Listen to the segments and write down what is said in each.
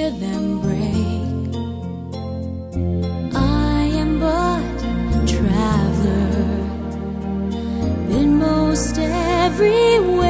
hear them break. I am but a traveler, in most everywhere.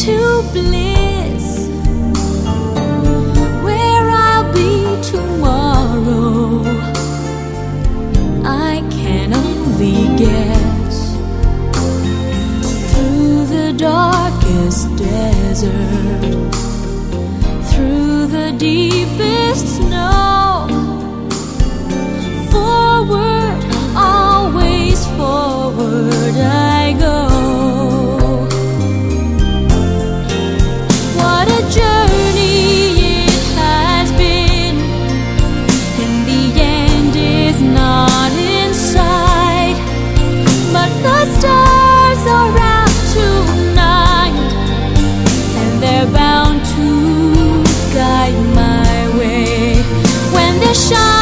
to bliss where I'll be tomorrow. I can only guess through the darkest desert, through the deepest snow. 伤。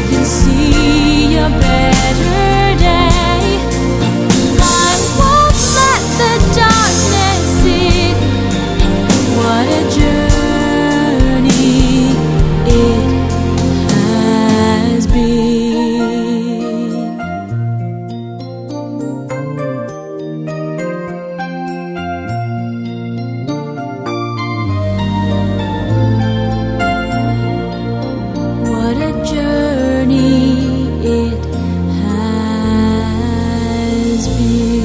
I can see you.